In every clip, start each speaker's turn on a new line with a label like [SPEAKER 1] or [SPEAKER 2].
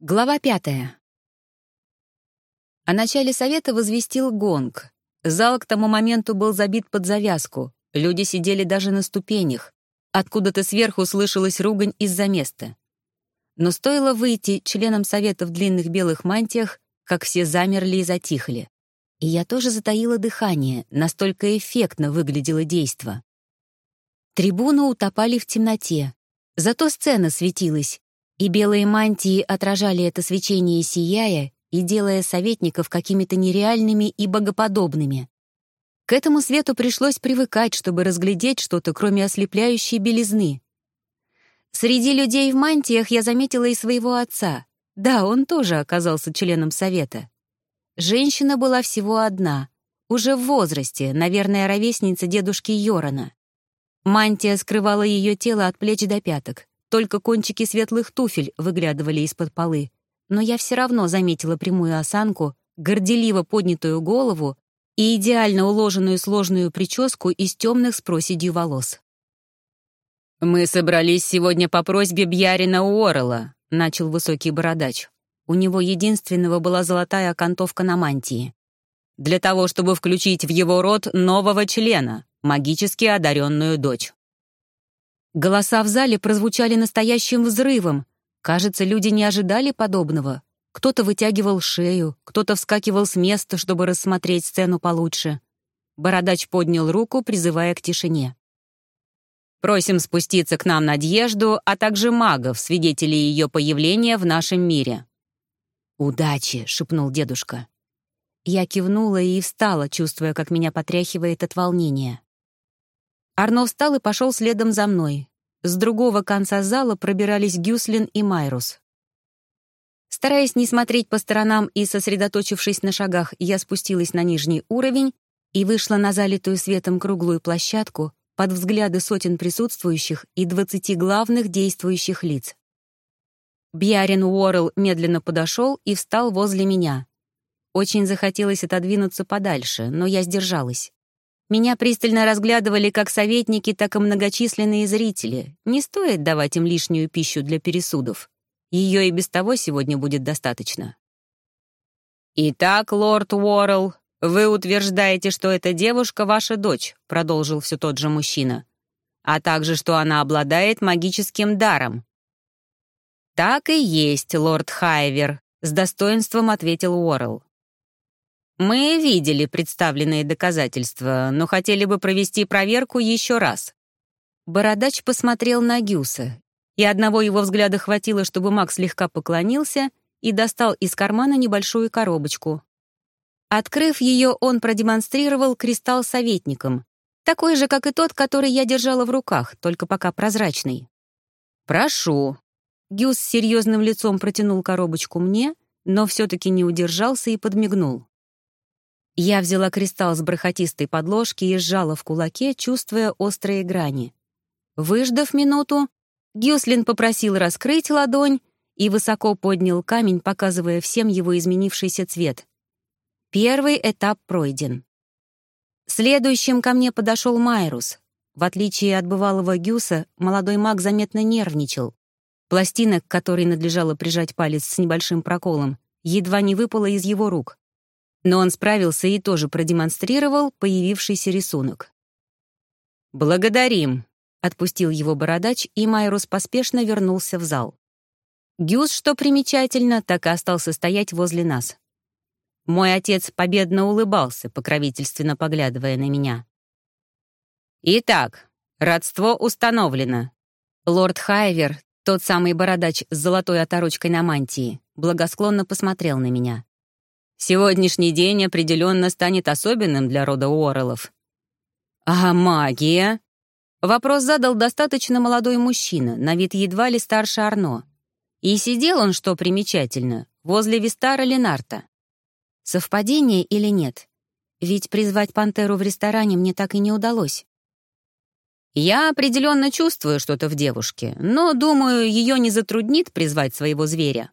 [SPEAKER 1] Глава пятая. О начале совета возвестил гонг. Зал к тому моменту был забит под завязку. Люди сидели даже на ступенях. Откуда-то сверху слышалась ругань из-за места. Но стоило выйти членам совета в длинных белых мантиях, как все замерли и затихли. И я тоже затаила дыхание, настолько эффектно выглядело действо. Трибуны утопали в темноте. Зато сцена светилась, и белые мантии отражали это свечение сияя и делая советников какими-то нереальными и богоподобными. К этому свету пришлось привыкать, чтобы разглядеть что-то, кроме ослепляющей белизны. Среди людей в мантиях я заметила и своего отца. Да, он тоже оказался членом совета. Женщина была всего одна, уже в возрасте, наверное, ровесница дедушки Йорона. Мантия скрывала ее тело от плеч до пяток. Только кончики светлых туфель выглядывали из-под полы. Но я все равно заметила прямую осанку, горделиво поднятую голову и идеально уложенную сложную прическу из темных с проседью волос.
[SPEAKER 2] «Мы собрались сегодня по просьбе Бьярина Уоррелла», — начал высокий бородач. У него единственного была золотая окантовка на мантии. «Для того, чтобы включить в его род нового члена, магически одаренную дочь».
[SPEAKER 1] Голоса в зале прозвучали настоящим взрывом. Кажется, люди не ожидали подобного. Кто-то вытягивал шею, кто-то вскакивал с места, чтобы рассмотреть сцену получше. Бородач поднял руку, призывая к тишине.
[SPEAKER 2] «Просим спуститься к нам Надежду, а также магов, свидетелей ее появления в нашем мире».
[SPEAKER 1] «Удачи!» — шепнул дедушка. Я кивнула и встала, чувствуя, как меня потряхивает от волнения. Арно встал и пошел следом за мной. С другого конца зала пробирались Гюслин и Майрус. Стараясь не смотреть по сторонам и сосредоточившись на шагах, я спустилась на нижний уровень и вышла на залитую светом круглую площадку под взгляды сотен присутствующих и двадцати главных действующих лиц. Бьярин Уоррелл медленно подошел и встал возле меня. Очень захотелось отодвинуться подальше, но я сдержалась. Меня пристально разглядывали как советники, так и многочисленные зрители. Не стоит давать им лишнюю пищу для пересудов. Ее и без того сегодня будет достаточно.
[SPEAKER 2] «Итак, лорд Уоррелл, вы утверждаете, что эта девушка ваша дочь», продолжил все тот же мужчина, «а также, что она обладает магическим даром».
[SPEAKER 1] «Так и есть, лорд Хайвер», — с достоинством ответил Уоррелл.
[SPEAKER 2] Мы видели представленные доказательства, но хотели бы провести проверку еще раз.
[SPEAKER 1] Бородач посмотрел на Гюса, и одного его взгляда хватило, чтобы Макс слегка поклонился и достал из кармана небольшую коробочку. Открыв ее, он продемонстрировал кристалл советникам, такой же, как и тот, который я держала в руках, только пока прозрачный.
[SPEAKER 2] «Прошу».
[SPEAKER 1] Гюс с серьезным лицом протянул коробочку мне, но все-таки не удержался и подмигнул. Я взяла кристалл с бархатистой подложки и сжала в кулаке, чувствуя острые грани. Выждав минуту, Гюслин попросил раскрыть ладонь и высоко поднял камень, показывая всем его изменившийся цвет. Первый этап пройден. Следующим ко мне подошел Майрус. В отличие от бывалого Гюса, молодой маг заметно нервничал. Пластина, к которой надлежало прижать палец с небольшим проколом, едва не выпала из его рук но он справился и тоже продемонстрировал появившийся рисунок.
[SPEAKER 2] «Благодарим», — отпустил его бородач, и
[SPEAKER 1] Майрус поспешно вернулся в зал. Гюс, что примечательно, так и остался стоять возле нас. Мой отец победно улыбался, покровительственно поглядывая на меня.
[SPEAKER 2] «Итак, родство установлено».
[SPEAKER 1] Лорд Хайвер, тот самый бородач с золотой оторочкой на мантии, благосклонно посмотрел на меня.
[SPEAKER 2] Сегодняшний день определенно станет особенным для рода Уоррелов.
[SPEAKER 1] А магия? Вопрос задал достаточно молодой мужчина, на вид едва ли старше Арно. И сидел он, что примечательно, возле Вистара Ленарта. Совпадение или нет? Ведь призвать пантеру в ресторане мне так и не удалось.
[SPEAKER 2] Я определенно чувствую что-то в девушке, но, думаю, ее не затруднит призвать своего зверя.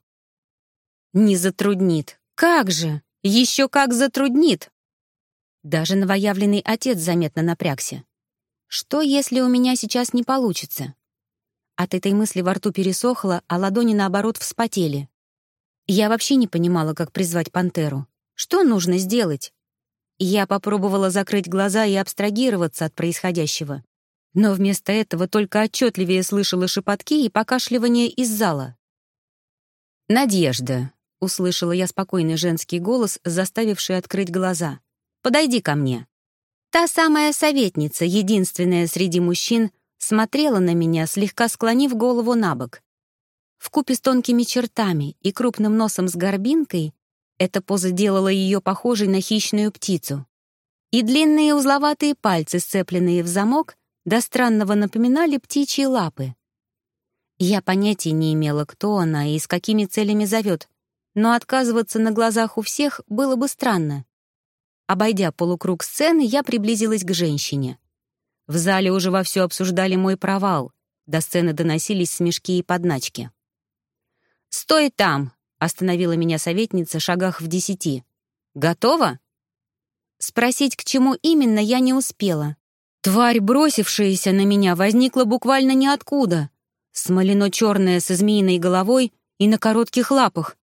[SPEAKER 1] Не затруднит. Как же! Еще как затруднит! Даже новоявленный отец заметно напрягся. Что, если у меня сейчас не получится? От этой мысли во рту пересохло, а ладони, наоборот, вспотели. Я вообще не понимала, как призвать пантеру. Что нужно сделать? Я попробовала закрыть глаза и абстрагироваться от происходящего. Но вместо этого только отчетливее слышала шепотки и покашливание из зала.
[SPEAKER 2] «Надежда», — услышала я спокойный женский голос, заставивший открыть глаза. «Подойди ко мне». Та самая советница, единственная среди мужчин, смотрела на меня, слегка склонив голову на бок. Вкупе с тонкими чертами и крупным носом с горбинкой эта поза делала ее похожей на хищную птицу. И длинные узловатые пальцы, сцепленные в замок, до странного напоминали птичьи лапы. Я понятия не имела, кто она и с какими целями зовет, но отказываться на глазах у всех было бы странно. Обойдя полукруг сцены, я приблизилась к женщине. В зале уже вовсю обсуждали мой провал. До сцены доносились смешки и подначки. «Стой там!» — остановила меня советница шагах в десяти. «Готова?» Спросить, к чему именно, я не успела. Тварь, бросившаяся на меня, возникла буквально ниоткуда. Смолено-черная со змеиной головой и на коротких лапах.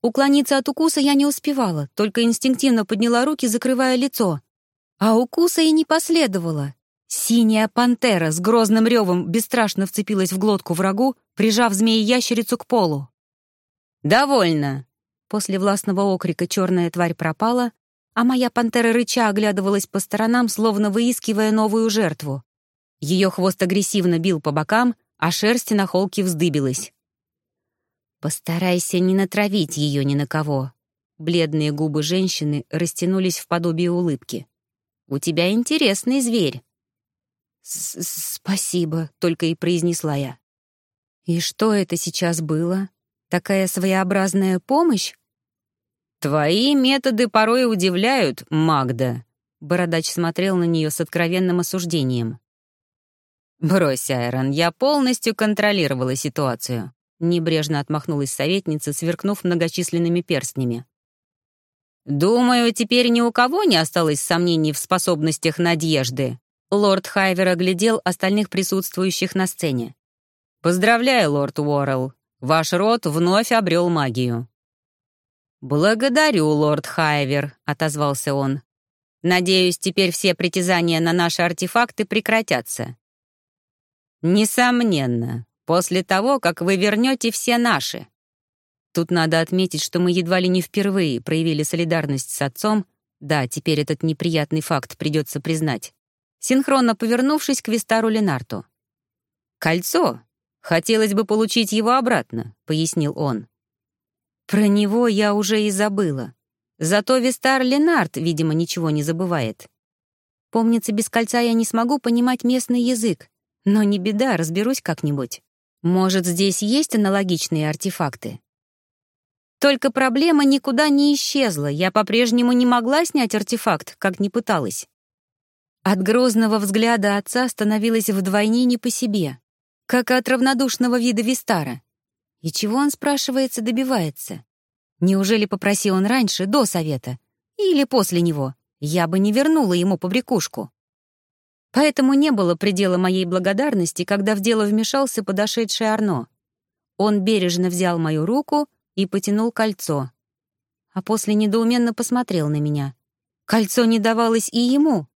[SPEAKER 2] Уклониться от укуса я не успевала, только инстинктивно подняла руки, закрывая лицо. А укуса и не последовало. Синяя пантера с грозным ревом бесстрашно вцепилась в глотку врагу, прижав змеи-ящерицу к полу. «Довольно!» После властного окрика черная тварь пропала, а моя пантера рыча оглядывалась по сторонам, словно выискивая новую жертву. Ее хвост агрессивно бил по бокам, а шерсть на холке вздыбилась. «Постарайся не натравить ее ни на кого». Бледные губы женщины растянулись в подобие улыбки. «У тебя интересный зверь». «Спасибо», — только и произнесла я. «И что это сейчас было? Такая своеобразная помощь?» «Твои методы порой удивляют, Магда», — Бородач смотрел на нее с откровенным осуждением. «Брось, Айрон, я полностью контролировала ситуацию. Небрежно отмахнулась советница, сверкнув многочисленными перстнями. «Думаю, теперь ни у кого не осталось сомнений в способностях Надежды». Лорд Хайвер оглядел остальных присутствующих на сцене. «Поздравляю, лорд Уоррелл. Ваш род вновь обрел магию». «Благодарю, лорд Хайвер», — отозвался он. «Надеюсь, теперь все притязания на наши артефакты прекратятся». «Несомненно», После того, как вы вернете все наши. Тут надо отметить, что мы едва ли не впервые проявили солидарность с отцом. Да, теперь этот неприятный факт придется признать. Синхронно повернувшись к Вистару Ленарту. «Кольцо. Хотелось бы получить его обратно», — пояснил он. Про него я уже и забыла. Зато Вистар Ленард, видимо, ничего не забывает. Помнится, без кольца я не смогу понимать местный язык. Но не беда, разберусь как-нибудь. Может, здесь есть аналогичные артефакты? Только проблема никуда не исчезла, я по-прежнему не могла снять артефакт, как ни пыталась. От грозного взгляда отца становилось вдвойне не по себе, как от равнодушного вида Вистара. И чего он, спрашивается, добивается? Неужели попросил он раньше, до совета? Или после него? Я бы не вернула ему побрякушку. Поэтому не было предела моей благодарности, когда в дело вмешался подошедший Арно. Он бережно взял мою руку и потянул кольцо. А после недоуменно посмотрел на меня. Кольцо не давалось и ему.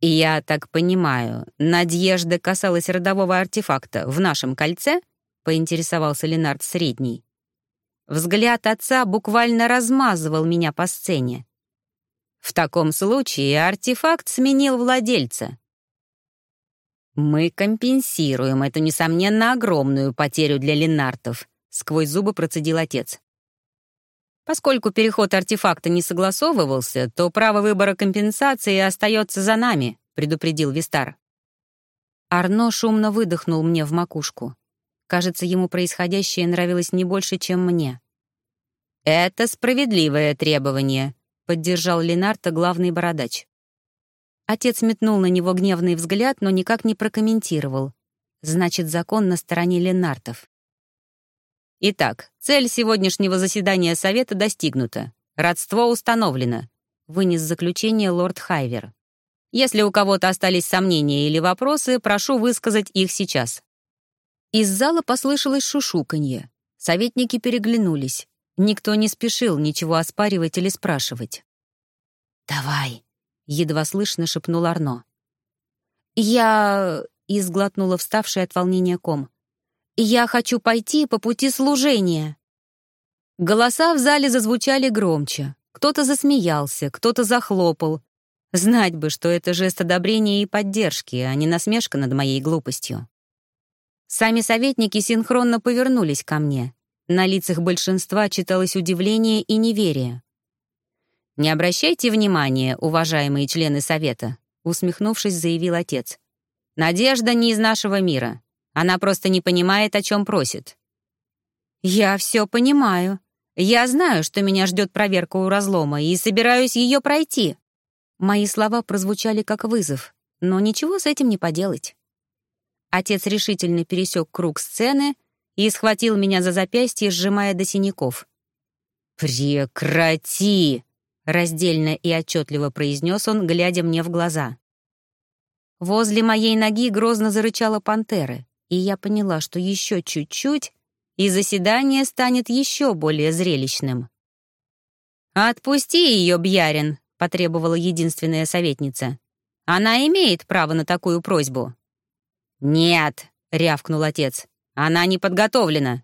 [SPEAKER 2] «Я так понимаю, Надежда касалась родового артефакта в нашем кольце?» — поинтересовался Ленард Средний. Взгляд отца буквально размазывал меня по сцене. В таком случае артефакт сменил владельца. «Мы компенсируем эту, несомненно, огромную потерю для Ленартов», — сквозь зубы процедил отец. «Поскольку переход артефакта не согласовывался, то право выбора компенсации остается за нами», — предупредил Вистар. Арно шумно выдохнул мне в макушку. Кажется, ему происходящее нравилось не больше, чем мне. «Это справедливое требование», — поддержал Ленарта главный бородач. Отец метнул на него гневный взгляд, но никак не прокомментировал. Значит, закон на стороне Ленартов. «Итак, цель сегодняшнего заседания Совета достигнута. Родство установлено», — вынес заключение лорд Хайвер. «Если у кого-то остались сомнения или вопросы, прошу высказать их сейчас». Из зала послышалось шушуканье.
[SPEAKER 1] Советники переглянулись. Никто не спешил ничего оспаривать или спрашивать.
[SPEAKER 2] «Давай», — едва слышно шепнул Арно.
[SPEAKER 1] «Я...» — изглотнула вставшая от волнения ком. «Я хочу пойти по пути служения». Голоса в зале зазвучали громче. Кто-то засмеялся, кто-то захлопал. Знать бы, что это жест одобрения и поддержки, а не насмешка над моей глупостью. Сами советники синхронно повернулись ко мне. На лицах большинства читалось удивление и неверие. «Не обращайте внимания, уважаемые члены Совета», усмехнувшись, заявил отец. «Надежда не из нашего мира. Она просто не понимает, о чем просит». «Я все понимаю. Я знаю, что меня ждет проверка у разлома, и собираюсь ее пройти». Мои слова прозвучали как вызов, но ничего с этим не поделать. Отец решительно пересек круг сцены и схватил меня за запястье, сжимая до синяков. «Прекрати!» — раздельно и отчетливо произнес он, глядя мне в глаза. Возле моей ноги грозно зарычала пантера, и я поняла, что еще чуть-чуть, и заседание станет еще более зрелищным. «Отпусти ее, Бьярин!» — потребовала единственная советница. «Она имеет право на такую просьбу». «Нет», — рявкнул отец, — «она не подготовлена».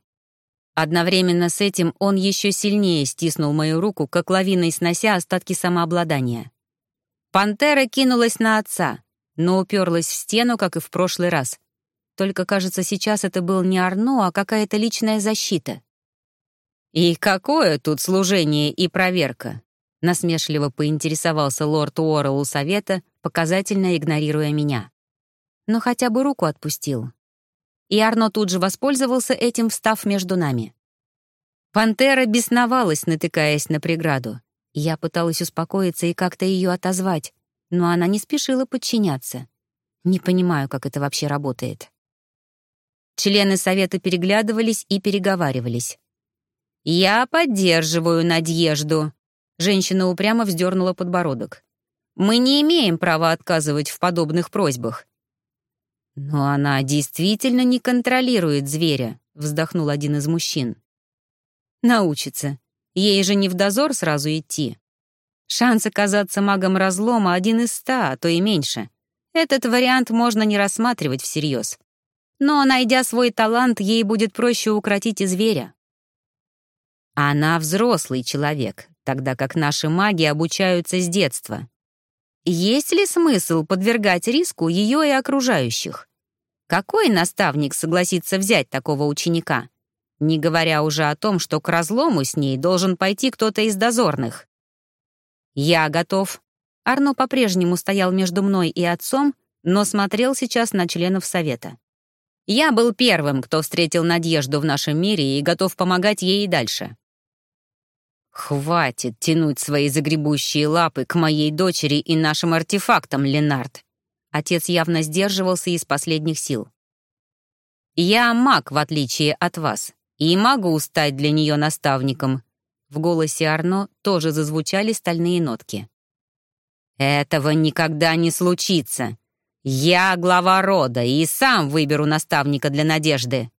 [SPEAKER 1] Одновременно с этим он еще сильнее стиснул мою руку, как лавиной снося остатки самообладания. Пантера кинулась на отца, но уперлась в стену, как и в прошлый раз. Только, кажется, сейчас это был не Арно, а какая-то личная защита. «И какое тут служение и проверка?» — насмешливо поинтересовался лорд Уоррелл совета, показательно игнорируя меня но хотя бы руку отпустил. И Арно тут же воспользовался этим, встав между нами. Пантера бесновалась, натыкаясь на преграду. Я пыталась успокоиться и как-то ее отозвать, но она не спешила подчиняться. Не понимаю, как это вообще работает. Члены совета переглядывались и переговаривались. «Я поддерживаю Надежду», — женщина упрямо вздернула подбородок. «Мы не имеем права отказывать в подобных просьбах. «Но она действительно не контролирует зверя», — вздохнул один из мужчин. «Научится. Ей же не в дозор сразу идти. Шанс оказаться магом разлома один из ста, а то и меньше. Этот вариант можно не рассматривать всерьез. Но, найдя свой талант, ей будет проще укротить и зверя. Она взрослый человек, тогда как наши маги обучаются с детства. Есть ли смысл подвергать риску ее и окружающих? Какой наставник согласится взять такого ученика? Не говоря уже о том, что к разлому с ней должен пойти кто-то из дозорных. «Я готов». Арно по-прежнему стоял между мной и отцом, но смотрел сейчас на членов совета. Я был первым, кто встретил Надежду в нашем мире и готов помогать ей и дальше. «Хватит тянуть свои загребущие лапы к моей дочери и нашим артефактам, Ленард», Отец явно сдерживался из последних сил. «Я маг, в отличие от вас, и могу стать для нее наставником». В голосе Арно тоже зазвучали стальные нотки. «Этого никогда не случится. Я глава рода и сам выберу наставника для Надежды».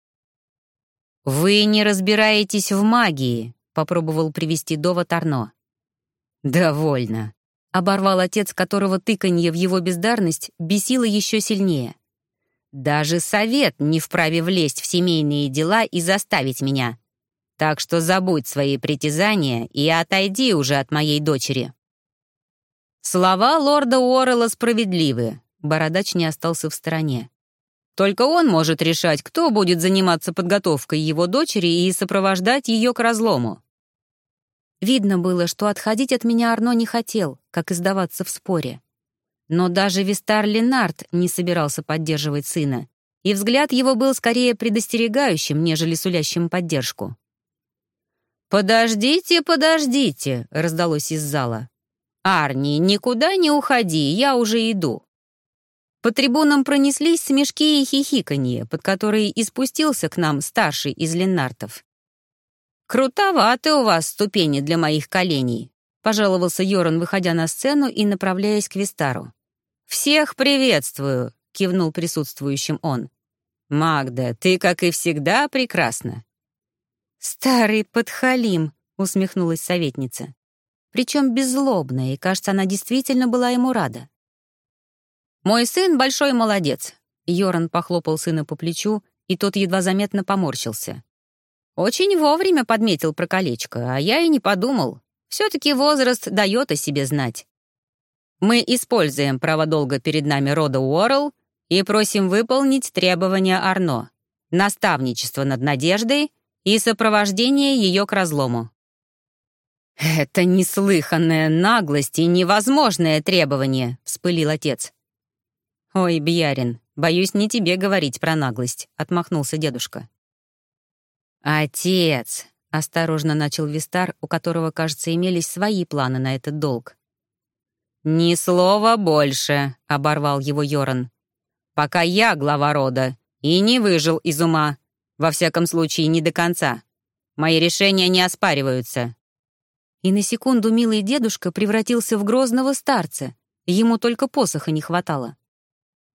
[SPEAKER 1] «Вы не разбираетесь в магии», — попробовал привести довод Арно. «Довольно. Оборвал отец, которого тыканье в его бездарность бесило еще сильнее. «Даже совет не вправе влезть в семейные дела и заставить меня. Так что забудь свои притязания и отойди уже от моей дочери». Слова лорда Уоррелла справедливы. Бородач не остался в стороне. Только он может решать, кто будет заниматься подготовкой его дочери и сопровождать ее к разлому. Видно было, что отходить от меня Арно не хотел, как издаваться в споре. Но даже Вистар Ленард не собирался поддерживать сына, и взгляд его был скорее предостерегающим, нежели сулящим поддержку. «Подождите, подождите!» — раздалось из зала. «Арни, никуда не уходи, я уже иду». По трибунам пронеслись смешки и хихиканье, под которые и спустился к нам старший из Ленартов. «Крутоваты у вас ступени для моих коленей», — пожаловался Йоран, выходя на сцену и направляясь к Вистару. «Всех приветствую», — кивнул присутствующим он. «Магда, ты, как и всегда, прекрасна». «Старый подхалим», — усмехнулась советница. Причем беззлобная, и, кажется, она действительно была ему рада. «Мой сын — большой молодец», — Йоран похлопал сына по плечу, и тот едва заметно поморщился. «Очень вовремя подметил про колечко, а я и не подумал. Все-таки возраст дает о себе знать. Мы используем право долга перед нами рода Уоррелл и просим выполнить требования Арно, наставничество над Надеждой и сопровождение ее к разлому. «Это неслыханная наглость и невозможное требование», — вспылил отец. «Ой, Бьярин, боюсь не тебе говорить про наглость», — отмахнулся дедушка. «Отец», — осторожно начал Вистар, у которого, кажется, имелись свои планы на этот долг. «Ни слова больше», — оборвал его Йоран. «Пока я глава рода и не выжил из ума. Во всяком случае, не до конца. Мои решения не оспариваются». И на секунду милый дедушка превратился в грозного старца. Ему только посоха не хватало.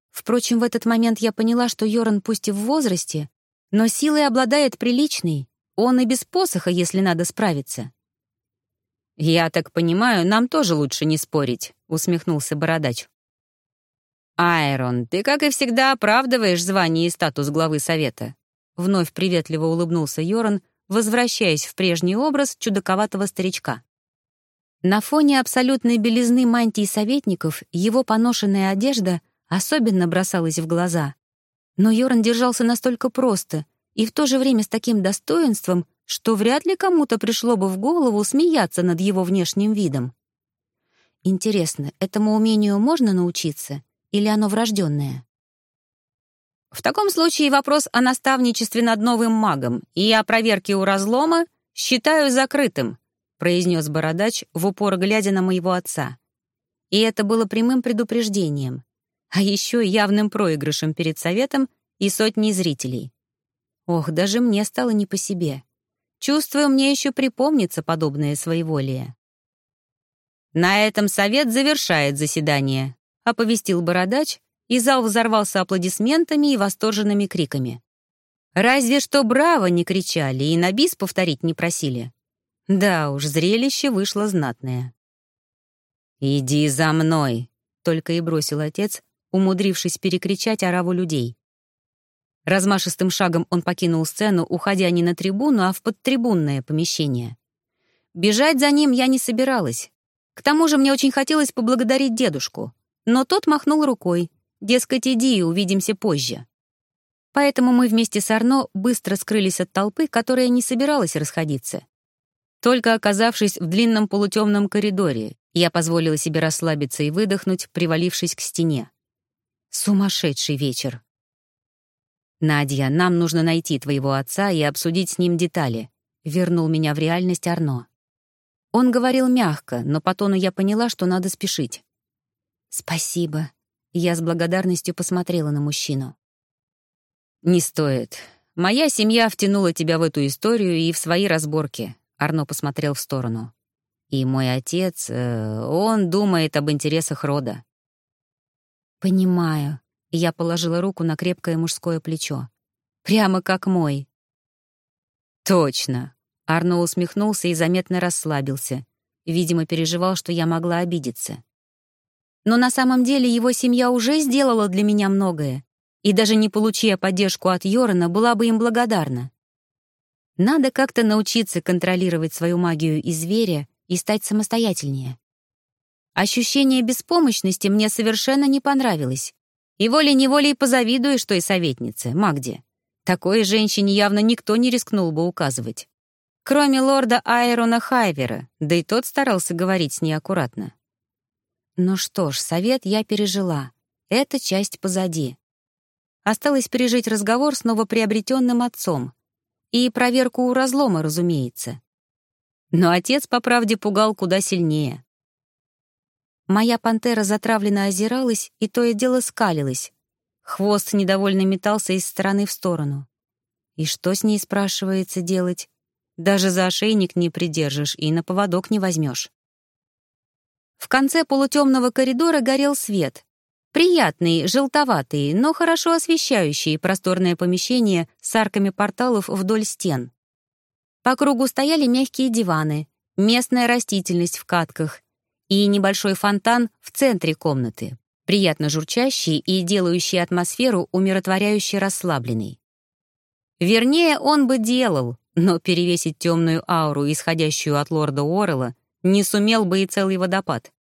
[SPEAKER 1] Впрочем, в этот момент я поняла, что Йоран пусть и в возрасте, но силой обладает приличной. Он и без посоха, если надо справиться. «Я так понимаю, нам тоже лучше не спорить», — усмехнулся Бородач. «Айрон, ты, как и всегда, оправдываешь звание и статус главы Совета», — вновь приветливо улыбнулся Йоран, возвращаясь в прежний образ чудаковатого старичка. На фоне абсолютной белизны мантии советников его поношенная одежда особенно бросалась в глаза. Но Йоран держался настолько просто и в то же время с таким достоинством, что вряд ли кому-то пришло бы в голову смеяться над его внешним видом. Интересно, этому умению можно научиться или оно врожденное? В таком случае вопрос о наставничестве над новым магом и о проверке у разлома считаю закрытым, произнес бородач в упор глядя на моего отца. И это было прямым предупреждением, а еще явным проигрышем перед советом и сотней зрителей. Ох, даже мне стало не по себе. Чувствую, мне еще припомнится подобное своеволие. «На этом совет завершает заседание», — оповестил бородач, и зал взорвался аплодисментами и восторженными криками. Разве что «Браво!» не кричали и на бис повторить не просили. Да уж, зрелище вышло знатное. «Иди за мной!» — только и бросил отец, умудрившись перекричать ораву людей. Размашистым шагом он покинул сцену, уходя не на трибуну, а в подтрибунное помещение. Бежать за ним я не собиралась. К тому же мне очень хотелось поблагодарить дедушку. Но тот махнул рукой. Дескать, иди увидимся позже. Поэтому мы вместе с Арно быстро скрылись от толпы, которая не собиралась расходиться. Только оказавшись в длинном полутемном коридоре, я позволила себе расслабиться и выдохнуть, привалившись к стене. Сумасшедший вечер. «Надя, нам нужно найти твоего отца и обсудить с ним детали», — вернул меня в реальность Арно. Он говорил мягко, но по тону я поняла, что надо спешить. «Спасибо», — я с благодарностью посмотрела на мужчину. «Не стоит. Моя семья втянула тебя в эту историю и в свои разборки», — Арно посмотрел в сторону. «И мой отец, э, он думает об интересах рода». «Понимаю», я положила руку на крепкое мужское плечо. «Прямо как мой». «Точно!» Арно усмехнулся и заметно расслабился. Видимо, переживал, что я могла обидеться. Но на самом деле его семья уже сделала для меня многое, и даже не получая поддержку от Йорана, была бы им благодарна. Надо как-то научиться контролировать свою магию и зверя и стать самостоятельнее. Ощущение беспомощности мне совершенно не понравилось, и волей-неволей позавидуешь той советнице, Магде. Такой женщине явно никто не рискнул бы указывать. Кроме лорда Айрона Хайвера, да и тот старался говорить с ней аккуратно. Ну что ж, совет я пережила. Эта часть позади. Осталось пережить разговор с новоприобретенным отцом. И проверку у разлома, разумеется. Но отец, по правде, пугал куда сильнее. Моя пантера затравленно озиралась и то и дело скалилась. Хвост недовольно метался из стороны в сторону. И что с ней, спрашивается, делать? Даже за ошейник не придержишь и на поводок не возьмешь. В конце полутемного коридора горел свет. Приятный, желтоватый, но хорошо освещающий просторное помещение с арками порталов вдоль стен. По кругу стояли мягкие диваны, местная растительность в катках и небольшой фонтан в центре комнаты, приятно журчащий и делающий атмосферу умиротворяюще расслабленной. Вернее, он бы делал, но перевесить темную ауру, исходящую от лорда Уоррелла, не сумел бы и целый водопад.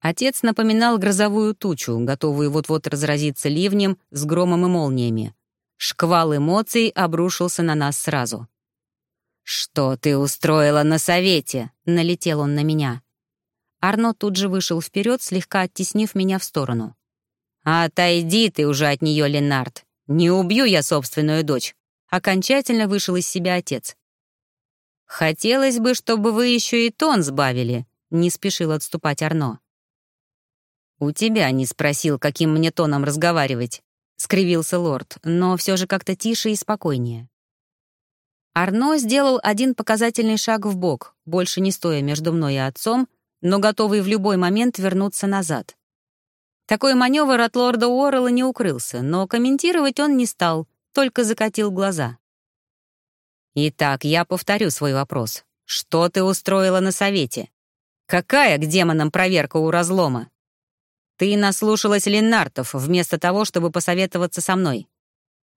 [SPEAKER 1] Отец напоминал грозовую тучу, готовую вот-вот разразиться ливнем с громом и молниями. Шквал эмоций обрушился на нас сразу. «Что ты устроила на совете?» — налетел он на меня. Арно тут же вышел вперед, слегка оттеснив меня в сторону. «Отойди ты уже от нее, Ленард. Не убью я собственную дочь. Окончательно вышел из себя отец. «Хотелось бы, чтобы вы еще и тон сбавили», — не спешил отступать Арно. «У тебя не спросил, каким мне тоном разговаривать», — скривился лорд, но все же как-то тише и спокойнее. Арно сделал один показательный шаг в бок, больше не стоя между мной и отцом, но готовый в любой момент вернуться назад. Такой маневр от лорда Уоррелла не укрылся, но комментировать он не стал, только закатил глаза. «Итак, я повторю свой вопрос. Что ты устроила на совете? Какая к демонам проверка у разлома? Ты наслушалась Ленартов вместо того, чтобы посоветоваться со мной.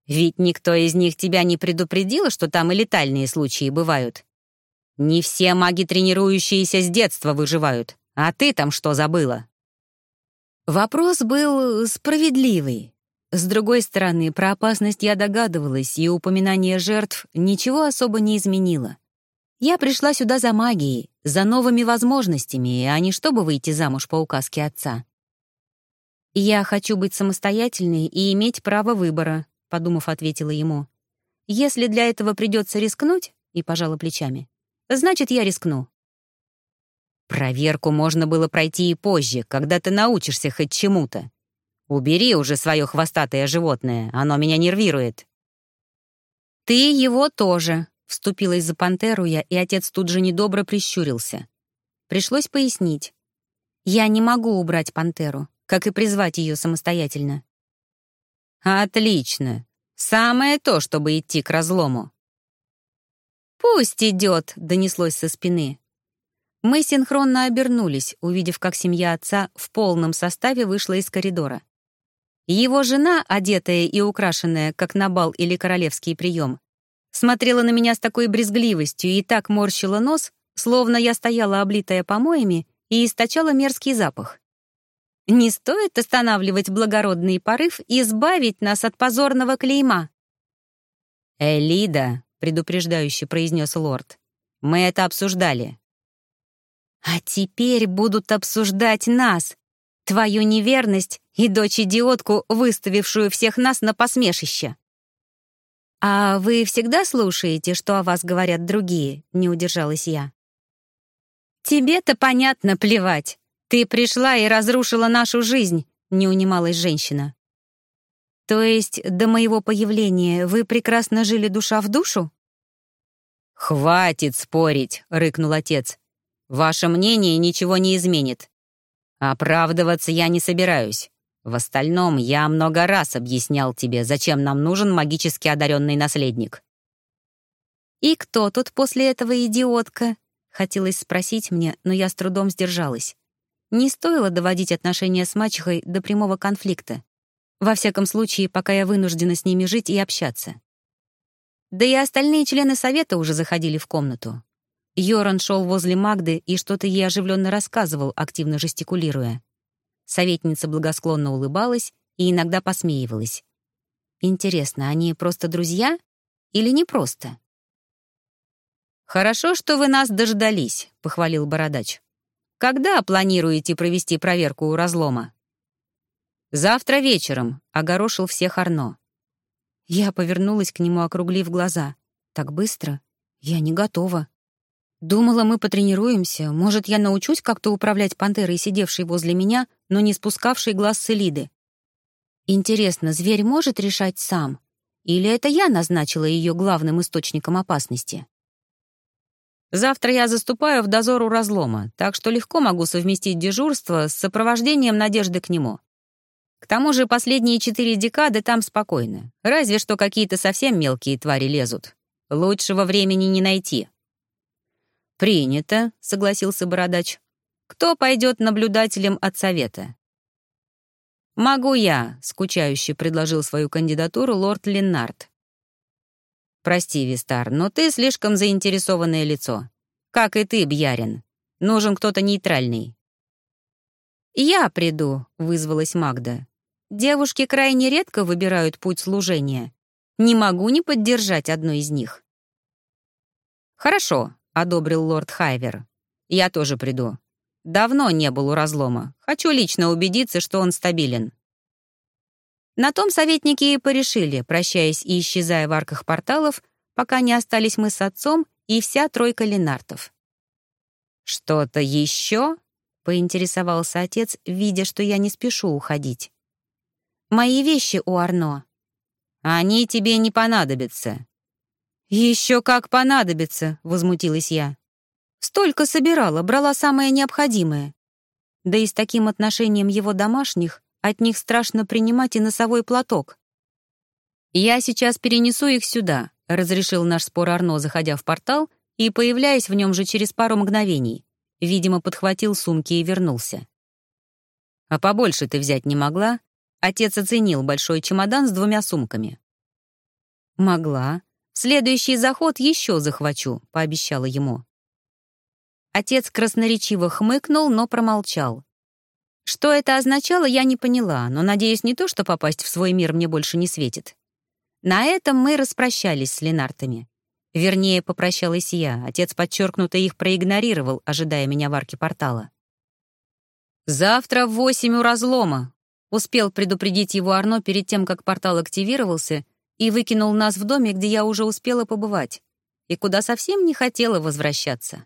[SPEAKER 1] Ведь никто из них тебя не предупредил, что там и летальные случаи бывают. Не все маги, тренирующиеся с детства, выживают. А ты там что забыла?» Вопрос был справедливый. С другой стороны, про опасность я догадывалась, и упоминание жертв ничего особо не изменило. Я пришла сюда за магией, за новыми возможностями, а не чтобы выйти замуж по указке отца. «Я хочу быть самостоятельной и иметь право выбора», — подумав, ответила ему. «Если для этого придется рискнуть», — и пожала плечами, «значит, я рискну». Проверку можно было пройти и позже, когда ты научишься хоть чему-то. Убери уже свое хвостатое животное, оно меня нервирует». «Ты его тоже», — вступилась за пантеру я, и отец тут же недобро прищурился. Пришлось пояснить. «Я не могу убрать пантеру, как и призвать ее самостоятельно». «Отлично. Самое то, чтобы идти к разлому». «Пусть идет», — донеслось со спины. Мы синхронно обернулись, увидев, как семья отца в полном составе вышла из коридора. Его жена, одетая и украшенная, как на бал или королевский прием, смотрела на меня с такой брезгливостью и так морщила нос, словно я стояла облитая помоями и источала мерзкий запах. Не стоит останавливать благородный порыв и избавить нас от позорного клейма. «Элида», — предупреждающе произнес лорд, — «мы это обсуждали». «А теперь будут обсуждать нас, твою неверность и дочь-идиотку, выставившую всех нас на посмешище. «А вы всегда слушаете, что о вас говорят другие?» — не удержалась я. «Тебе-то понятно плевать. Ты пришла и разрушила нашу жизнь», — не унималась женщина. «То есть до моего появления вы прекрасно жили душа в душу?»
[SPEAKER 2] «Хватит спорить», — рыкнул отец. «Ваше мнение ничего не изменит. Оправдываться я не собираюсь. В остальном я много раз объяснял тебе, зачем нам нужен магически одаренный наследник.
[SPEAKER 1] «И кто тут после этого идиотка?» Хотелось спросить мне, но я с трудом сдержалась. Не стоило доводить отношения с мачехой до прямого конфликта. Во всяком случае, пока я вынуждена с ними жить и общаться. Да и остальные члены совета уже заходили в комнату. Йоран шел возле Магды и что-то ей оживленно рассказывал, активно жестикулируя. Советница благосклонно улыбалась и иногда посмеивалась. Интересно, они просто друзья или не просто?
[SPEAKER 2] «Хорошо, что вы нас дождались», — похвалил Бородач. «Когда планируете провести проверку у разлома?» «Завтра вечером», — огорошил всех Арно.
[SPEAKER 1] Я повернулась к нему, округлив глаза. «Так быстро? Я не готова». Думала, мы потренируемся. Может, я научусь как-то управлять пантерой, сидевшей возле меня, но не спускавшей глаз с Элиды. Интересно, зверь может решать сам? Или это я назначила ее главным источником опасности?
[SPEAKER 2] Завтра я заступаю в дозор у разлома, так что легко могу совместить дежурство с сопровождением Надежды к нему. К тому же последние четыре декады там спокойно, разве что какие-то совсем мелкие твари лезут. Лучшего времени не найти».
[SPEAKER 1] «Принято», — согласился Бородач. «Кто пойдет наблюдателем от совета?» «Могу я», — скучающе предложил свою кандидатуру лорд Леннард. «Прости, Вистар, но ты слишком заинтересованное лицо. Как и ты, Бьярин. Нужен кто-то нейтральный». «Я приду», — вызвалась Магда. «Девушки крайне редко выбирают путь служения. Не могу не поддержать одну из них». «Хорошо», — одобрил лорд Хайвер. «Я тоже приду. Давно не был у разлома. Хочу лично убедиться, что он стабилен». На том советники и порешили, прощаясь и исчезая в арках порталов, пока не остались мы с отцом и вся тройка ленартов. «Что-то еще?» — поинтересовался отец, видя, что я не спешу уходить. «Мои вещи у Арно». «Они тебе не понадобятся». «Еще как понадобится», — возмутилась я. «Столько собирала, брала самое необходимое. Да и с таким отношением его домашних от них страшно принимать и носовой платок. «Я сейчас перенесу их сюда», — разрешил наш спор Арно, заходя в портал и появляясь в нем же через пару мгновений. Видимо, подхватил сумки и вернулся. «А побольше ты взять не могла?» Отец оценил большой чемодан с двумя сумками. «Могла. Следующий заход еще захвачу», — пообещала ему. Отец красноречиво хмыкнул, но промолчал. Что это означало, я не поняла, но, надеюсь, не то, что попасть в свой мир мне больше не светит. На этом мы распрощались с Ленартами. Вернее, попрощалась я. Отец подчеркнуто их проигнорировал, ожидая меня в арке портала. «Завтра в восемь у разлома», — успел предупредить его Арно перед тем, как портал активировался и выкинул нас в доме, где я уже успела побывать, и куда совсем не хотела возвращаться.